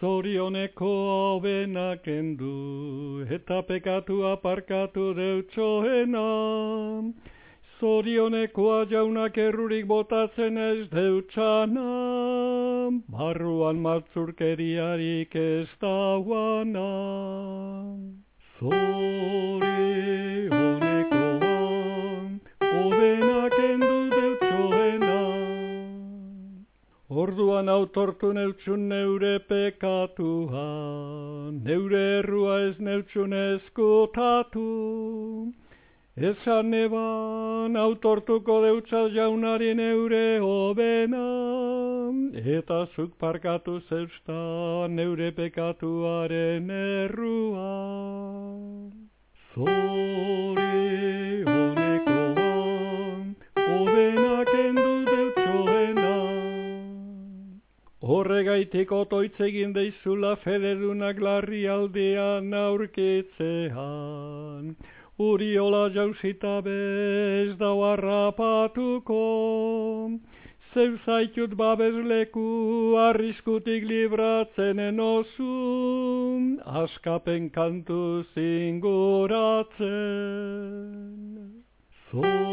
hobena kendu, eta pekatu aparkatu deutsoena. Zorionekoa jaunak errurik botatzen ez deutsana, barruan matzurkeriarik ez dauana. Orduan autortu neutxun neure pekatua, neure errua ez neutxun eskutatu. Ezan eban autortuko deutza jaunari neure hobena, eta zuk parkatu zeusta neure pekatuaren errua. Horregaitik otoitz egin deizula federunak larri aldean aurkitzean. Uriola jausita bez dau harrapatuko. Zeu babesleku arriskutik libratzen enozu, askapen kantu zinguratzen. Zor